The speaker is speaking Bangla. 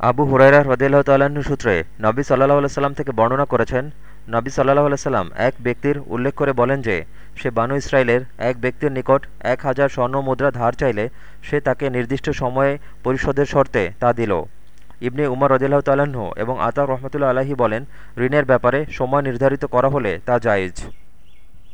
আবু হুরাইরা হ্রদিল্লাহ তাল্লাহ্ন সূত্রে নবী সাল্লাহ আলাইসাল্লাম থেকে বর্ণনা করেছেন, নবী সাল্লাহ আলাইসাল্লাম এক ব্যক্তির উল্লেখ করে বলেন যে, সে বানু ইসরায়েলের এক ব্যক্তির নিকট এক হাজার স্বর্ণ মুদ্রা ধার চাইলে সে তাকে নির্দিষ্ট সময়ে পরিশোধের শর্তে তা দিল। ইবনে উমর রদিল্লাহ তাল্লাহ্ন এবং আতা রহমতুল্লা আলাহি বলেন, ঋণের ব্যাপারে সময় নির্ধারিত করা হলে তা জায়েজ।